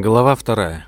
Глава вторая.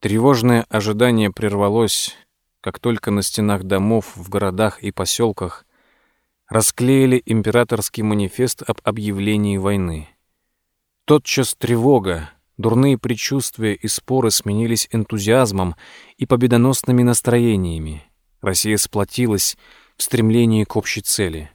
Тревожное ожидание прервалось, как только на стенах домов в городах и поселках расклеили императорский манифест об объявлении войны. Тотчас тревога, дурные предчувствия и споры сменились энтузиазмом и победоносными настроениями. Россия сплотилась в стремлении к общей цели.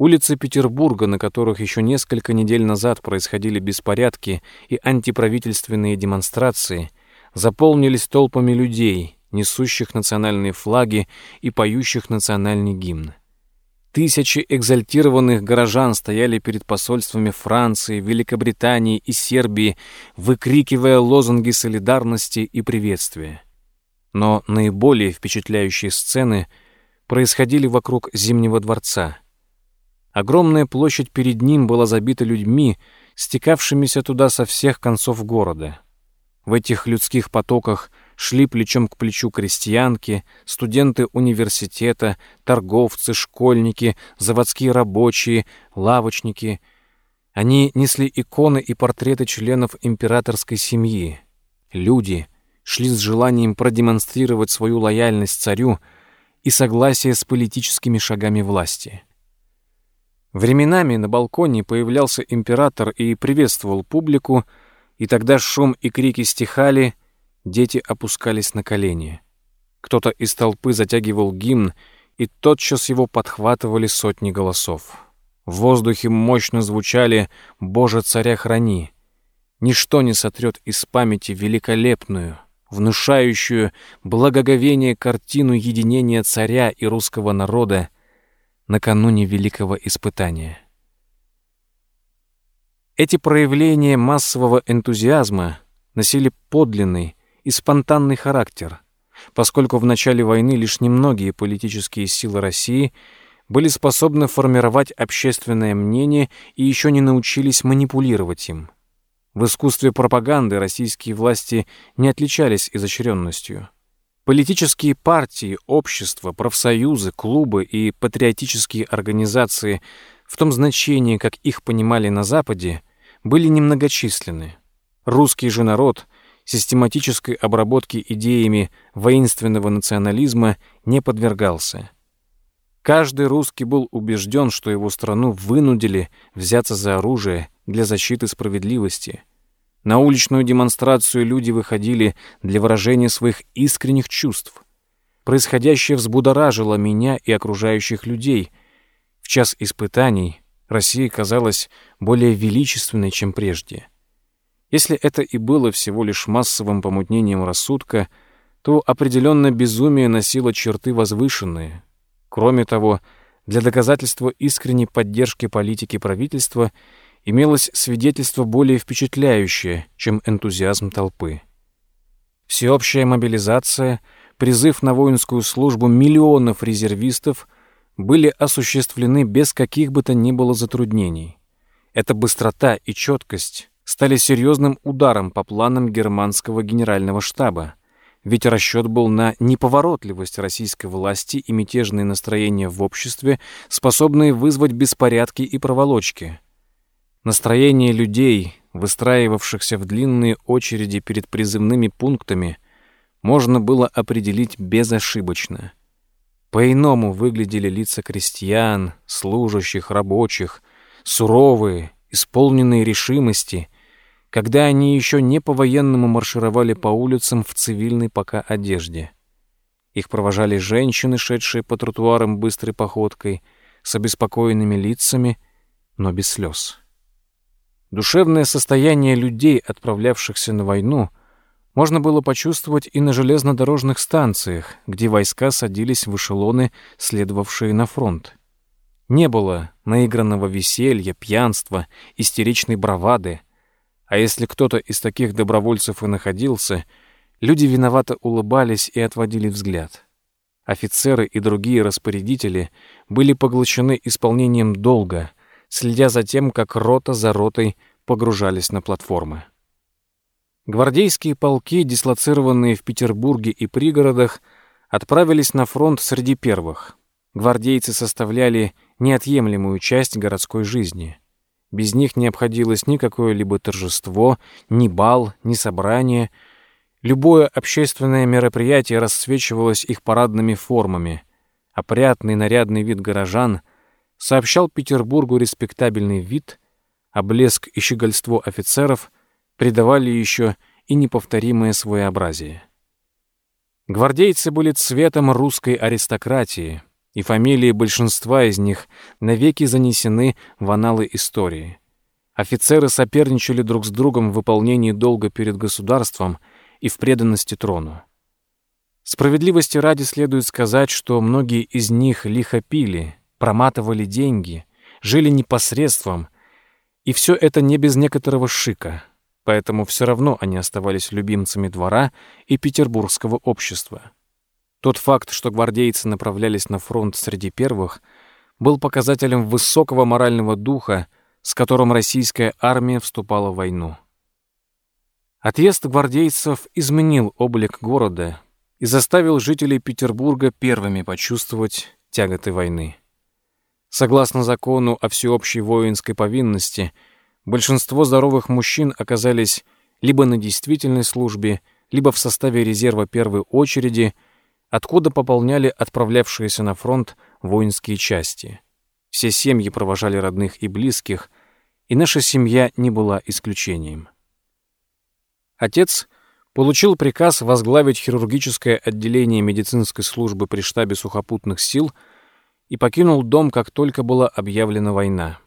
Улицы Петербурга, на которых еще несколько недель назад происходили беспорядки и антиправительственные демонстрации, заполнились толпами людей, несущих национальные флаги и поющих национальный гимн. Тысячи экзальтированных горожан стояли перед посольствами Франции, Великобритании и Сербии, выкрикивая лозунги солидарности и приветствия. Но наиболее впечатляющие сцены происходили вокруг Зимнего дворца. Огромная площадь перед ним была забита людьми, стекавшимися туда со всех концов города. В этих людских потоках шли плечом к плечу крестьянки, студенты университета, торговцы, школьники, заводские рабочие, лавочники. Они несли иконы и портреты членов императорской семьи. Люди шли с желанием продемонстрировать свою лояльность царю и согласие с политическими шагами власти. Временами на балконе появлялся император и приветствовал публику, и тогда шум и крики стихали, Дети опускались на колени. Кто-то из толпы затягивал гимн, и тотчас его подхватывали сотни голосов. В воздухе мощно звучали «Боже, царя храни!». Ничто не сотрет из памяти великолепную, внушающую благоговение картину единения царя и русского народа накануне великого испытания. Эти проявления массового энтузиазма носили подлинный, и спонтанный характер, поскольку в начале войны лишь немногие политические силы России были способны формировать общественное мнение и еще не научились манипулировать им. В искусстве пропаганды российские власти не отличались изощренностью. Политические партии, общества, профсоюзы, клубы и патриотические организации в том значении, как их понимали на Западе, были немногочисленны. Русский же народ систематической обработке идеями воинственного национализма не подвергался. Каждый русский был убежден, что его страну вынудили взяться за оружие для защиты справедливости. На уличную демонстрацию люди выходили для выражения своих искренних чувств. Происходящее взбудоражило меня и окружающих людей. В час испытаний Россия казалась более величественной, чем прежде. Если это и было всего лишь массовым помутнением рассудка, то определенно безумие носило черты возвышенные. Кроме того, для доказательства искренней поддержки политики правительства имелось свидетельство более впечатляющее, чем энтузиазм толпы. Всеобщая мобилизация, призыв на воинскую службу миллионов резервистов были осуществлены без каких бы то ни было затруднений. Эта быстрота и четкость стали серьезным ударом по планам германского генерального штаба, ведь расчет был на неповоротливость российской власти и мятежные настроения в обществе, способные вызвать беспорядки и проволочки. Настроение людей, выстраивавшихся в длинные очереди перед призывными пунктами, можно было определить безошибочно. По-иному выглядели лица крестьян, служащих, рабочих, суровые, исполненные решимости — когда они еще не по-военному маршировали по улицам в цивильной пока одежде. Их провожали женщины, шедшие по тротуарам быстрой походкой, с обеспокоенными лицами, но без слез. Душевное состояние людей, отправлявшихся на войну, можно было почувствовать и на железнодорожных станциях, где войска садились в эшелоны, следовавшие на фронт. Не было наигранного веселья, пьянства, истеричной бравады, а если кто-то из таких добровольцев и находился, люди виновато улыбались и отводили взгляд. Офицеры и другие распорядители были поглощены исполнением долга, следя за тем, как рота за ротой погружались на платформы. Гвардейские полки, дислоцированные в Петербурге и пригородах, отправились на фронт среди первых. Гвардейцы составляли неотъемлемую часть городской жизни. Без них не обходилось ни какое-либо торжество, ни бал, ни собрание. Любое общественное мероприятие расцвечивалось их парадными формами. Опрятный нарядный вид горожан сообщал Петербургу респектабельный вид, а блеск и щегольство офицеров придавали еще и неповторимое своеобразие. Гвардейцы были цветом русской аристократии, и фамилии большинства из них навеки занесены в аналы истории. Офицеры соперничали друг с другом в выполнении долга перед государством и в преданности трону. Справедливости ради следует сказать, что многие из них лихо пили, проматывали деньги, жили непосредством, и все это не без некоторого шика, поэтому все равно они оставались любимцами двора и петербургского общества. Тот факт, что гвардейцы направлялись на фронт среди первых, был показателем высокого морального духа, с которым российская армия вступала в войну. Отъезд гвардейцев изменил облик города и заставил жителей Петербурга первыми почувствовать тяготы войны. Согласно закону о всеобщей воинской повинности, большинство здоровых мужчин оказались либо на действительной службе, либо в составе резерва первой очереди – откуда пополняли отправлявшиеся на фронт воинские части. Все семьи провожали родных и близких, и наша семья не была исключением. Отец получил приказ возглавить хирургическое отделение медицинской службы при штабе сухопутных сил и покинул дом, как только была объявлена война.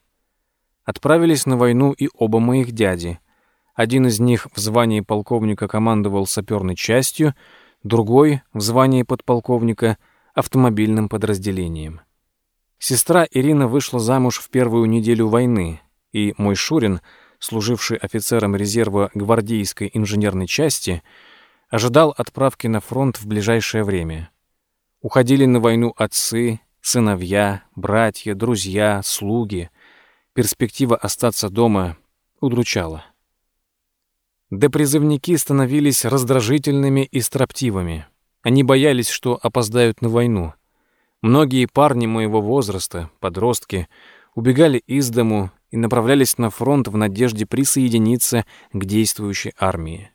Отправились на войну и оба моих дяди. Один из них в звании полковника командовал саперной частью — другой в звании подполковника автомобильным подразделением. Сестра Ирина вышла замуж в первую неделю войны, и мой Шурин, служивший офицером резерва гвардейской инженерной части, ожидал отправки на фронт в ближайшее время. Уходили на войну отцы, сыновья, братья, друзья, слуги. Перспектива остаться дома удручала. Депризывники становились раздражительными и строптивыми. Они боялись, что опоздают на войну. Многие парни моего возраста, подростки, убегали из дому и направлялись на фронт в надежде присоединиться к действующей армии.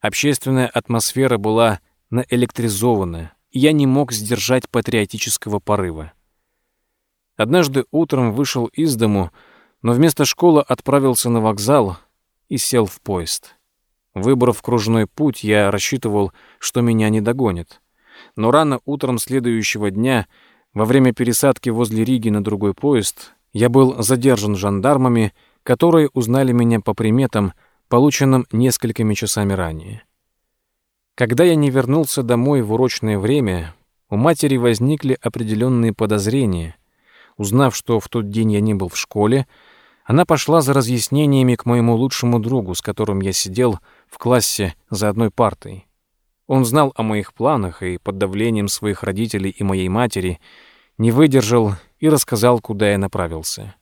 Общественная атмосфера была наэлектризована, я не мог сдержать патриотического порыва. Однажды утром вышел из дому, но вместо школы отправился на вокзал и сел в поезд. Выбрав кружной путь, я рассчитывал, что меня не догонят. Но рано утром следующего дня, во время пересадки возле Риги на другой поезд, я был задержан жандармами, которые узнали меня по приметам, полученным несколькими часами ранее. Когда я не вернулся домой в урочное время, у матери возникли определенные подозрения. Узнав, что в тот день я не был в школе, она пошла за разъяснениями к моему лучшему другу, с которым я сидел в классе за одной партой. Он знал о моих планах и под давлением своих родителей и моей матери не выдержал и рассказал, куда я направился.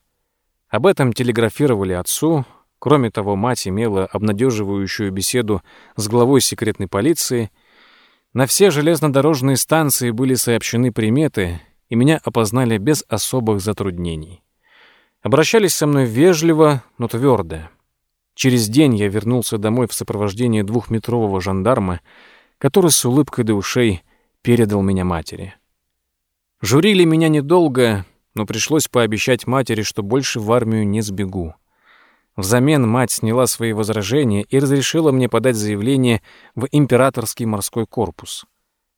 Об этом телеграфировали отцу. Кроме того, мать имела обнадеживающую беседу с главой секретной полиции. На все железнодорожные станции были сообщены приметы, и меня опознали без особых затруднений. Обращались со мной вежливо, но твердо. Через день я вернулся домой в сопровождении двухметрового жандарма, который с улыбкой до ушей передал меня матери. Журили меня недолго, но пришлось пообещать матери, что больше в армию не сбегу. Взамен мать сняла свои возражения и разрешила мне подать заявление в императорский морской корпус.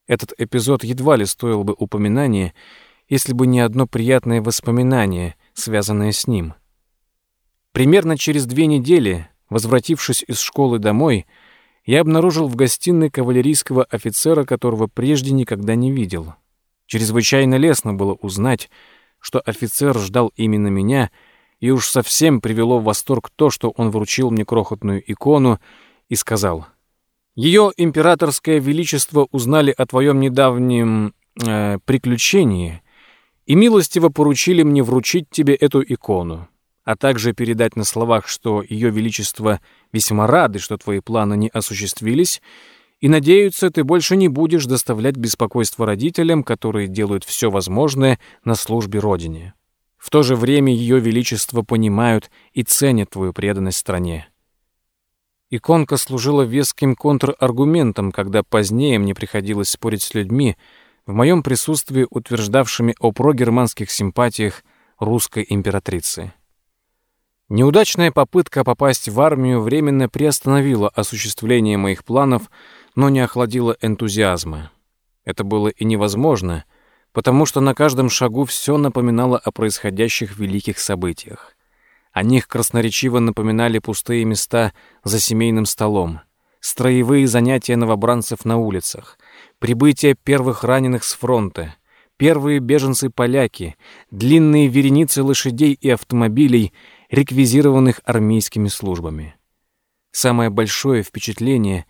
Этот эпизод едва ли стоил бы упоминания, если бы не одно приятное воспоминание, связанное с ним. Примерно через две недели, возвратившись из школы домой, я обнаружил в гостиной кавалерийского офицера, которого прежде никогда не видел. Чрезвычайно лестно было узнать, что офицер ждал именно меня, и уж совсем привело в восторг то, что он вручил мне крохотную икону и сказал, «Ее императорское величество узнали о твоем недавнем э, приключении и милостиво поручили мне вручить тебе эту икону, а также передать на словах, что Ее Величество весьма рады, что твои планы не осуществились, и надеются, ты больше не будешь доставлять беспокойство родителям, которые делают все возможное на службе Родине. В то же время Ее Величество понимают и ценят твою преданность стране. Иконка служила веским контраргументом, когда позднее мне приходилось спорить с людьми, в моем присутствии утверждавшими о прогерманских симпатиях русской императрицы. Неудачная попытка попасть в армию временно приостановила осуществление моих планов, но не охладила энтузиазма. Это было и невозможно, потому что на каждом шагу все напоминало о происходящих великих событиях. О них красноречиво напоминали пустые места за семейным столом, строевые занятия новобранцев на улицах, прибытие первых раненых с фронта, первые беженцы-поляки, длинные вереницы лошадей и автомобилей, реквизированных армейскими службами. Самое большое впечатление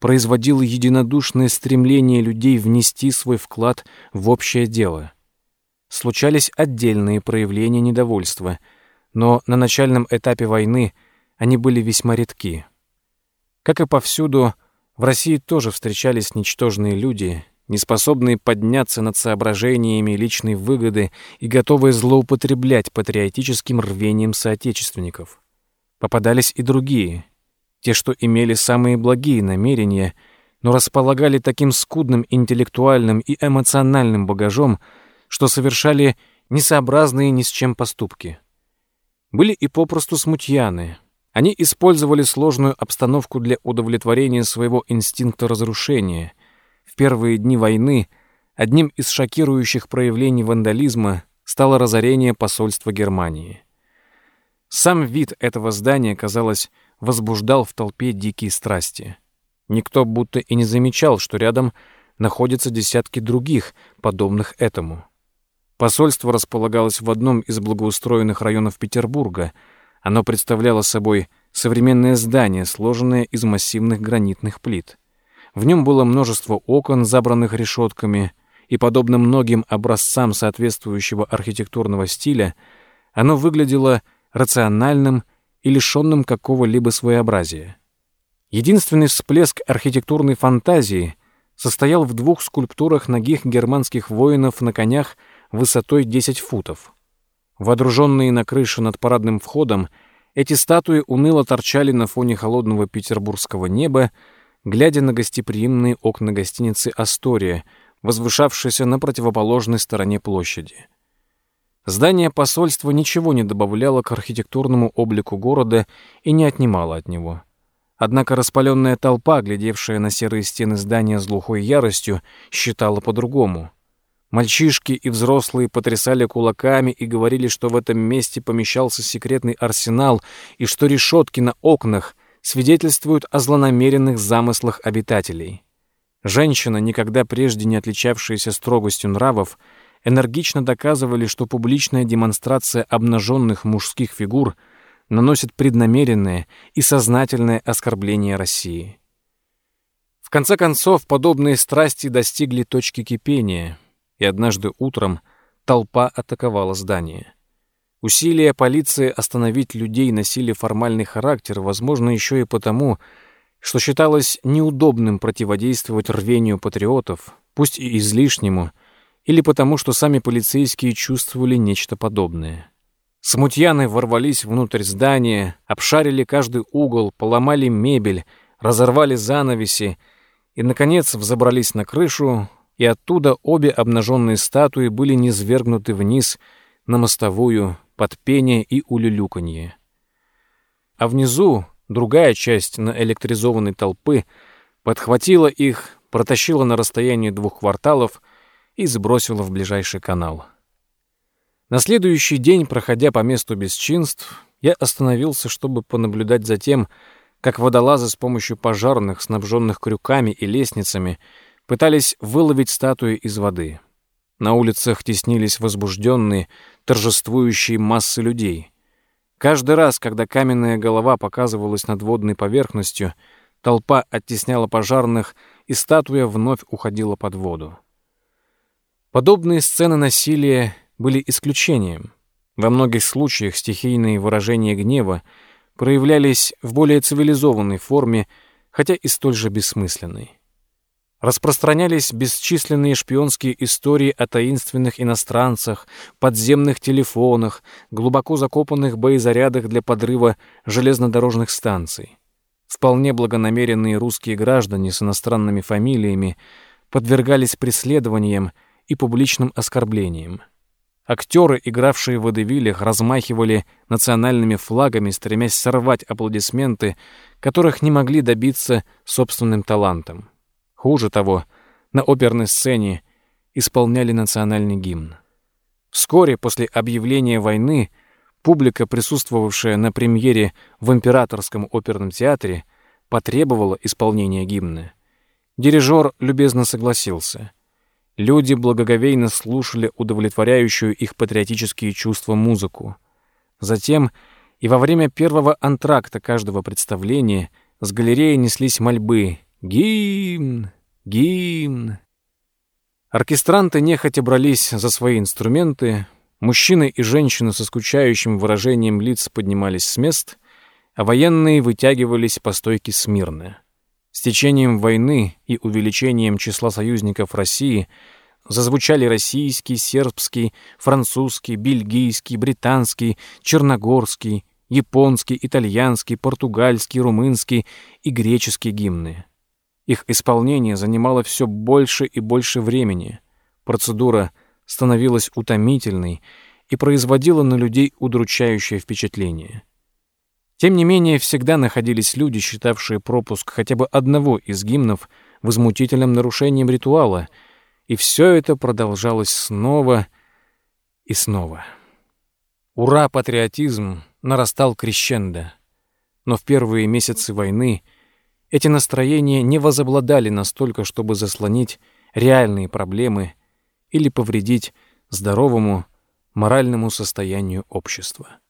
производило единодушное стремление людей внести свой вклад в общее дело. Случались отдельные проявления недовольства — но на начальном этапе войны они были весьма редки. Как и повсюду, в России тоже встречались ничтожные люди, неспособные подняться над соображениями личной выгоды и готовые злоупотреблять патриотическим рвением соотечественников. Попадались и другие, те, что имели самые благие намерения, но располагали таким скудным интеллектуальным и эмоциональным багажом, что совершали несообразные ни с чем поступки. Были и попросту смутьяны. Они использовали сложную обстановку для удовлетворения своего инстинкта разрушения. В первые дни войны одним из шокирующих проявлений вандализма стало разорение посольства Германии. Сам вид этого здания, казалось, возбуждал в толпе дикие страсти. Никто будто и не замечал, что рядом находятся десятки других, подобных этому. Посольство располагалось в одном из благоустроенных районов Петербурга. Оно представляло собой современное здание, сложенное из массивных гранитных плит. В нем было множество окон, забранных решетками, и, подобно многим образцам соответствующего архитектурного стиля, оно выглядело рациональным и лишенным какого-либо своеобразия. Единственный всплеск архитектурной фантазии состоял в двух скульптурах ногих германских воинов на конях — высотой 10 футов. Водруженные на крыше над парадным входом, эти статуи уныло торчали на фоне холодного петербургского неба, глядя на гостеприимные окна гостиницы «Астория», возвышавшейся на противоположной стороне площади. Здание посольства ничего не добавляло к архитектурному облику города и не отнимало от него. Однако распаленная толпа, глядевшая на серые стены здания с глухой яростью, считала по-другому. Мальчишки и взрослые потрясали кулаками и говорили, что в этом месте помещался секретный арсенал и что решетки на окнах свидетельствуют о злонамеренных замыслах обитателей. Женщина, никогда прежде не отличавшаяся строгостью нравов, энергично доказывали, что публичная демонстрация обнаженных мужских фигур наносит преднамеренное и сознательное оскорбление России. В конце концов, подобные страсти достигли точки кипения — и однажды утром толпа атаковала здание. Усилия полиции остановить людей носили формальный характер, возможно, еще и потому, что считалось неудобным противодействовать рвению патриотов, пусть и излишнему, или потому, что сами полицейские чувствовали нечто подобное. Смутьяны ворвались внутрь здания, обшарили каждый угол, поломали мебель, разорвали занавеси и, наконец, взобрались на крышу, и оттуда обе обнаженные статуи были низвергнуты вниз на мостовую под пение и улюлюканье. А внизу другая часть наэлектризованной толпы подхватила их, протащила на расстояние двух кварталов и сбросила в ближайший канал. На следующий день, проходя по месту бесчинств, я остановился, чтобы понаблюдать за тем, как водолазы с помощью пожарных, снабженных крюками и лестницами, пытались выловить статуи из воды. На улицах теснились возбужденные, торжествующие массы людей. Каждый раз, когда каменная голова показывалась над водной поверхностью, толпа оттесняла пожарных, и статуя вновь уходила под воду. Подобные сцены насилия были исключением. Во многих случаях стихийные выражения гнева проявлялись в более цивилизованной форме, хотя и столь же бессмысленной. Распространялись бесчисленные шпионские истории о таинственных иностранцах, подземных телефонах, глубоко закопанных боезарядах для подрыва железнодорожных станций. Вполне благонамеренные русские граждане с иностранными фамилиями подвергались преследованиям и публичным оскорблениям. Актеры, игравшие в водевилях, размахивали национальными флагами, стремясь сорвать аплодисменты, которых не могли добиться собственным талантом. Хуже того, на оперной сцене исполняли национальный гимн. Вскоре после объявления войны публика, присутствовавшая на премьере в Императорском оперном театре, потребовала исполнения гимна. Дирижер любезно согласился. Люди благоговейно слушали удовлетворяющую их патриотические чувства музыку. Затем и во время первого антракта каждого представления с галереи неслись мольбы «Гимн! Гимн!». Оркестранты нехотя брались за свои инструменты, мужчины и женщины со скучающим выражением лиц поднимались с мест, а военные вытягивались по стойке смирно. С течением войны и увеличением числа союзников России зазвучали российский, сербский, французский, бельгийский, британский, черногорский, японский, итальянский, португальский, румынский и греческий гимны. Их исполнение занимало все больше и больше времени. Процедура становилась утомительной и производила на людей удручающее впечатление. Тем не менее, всегда находились люди, считавшие пропуск хотя бы одного из гимнов возмутительным нарушением ритуала, и все это продолжалось снова и снова. Ура-патриотизм нарастал крещендо, но в первые месяцы войны эти настроения не возобладали настолько, чтобы заслонить реальные проблемы или повредить здоровому моральному состоянию общества.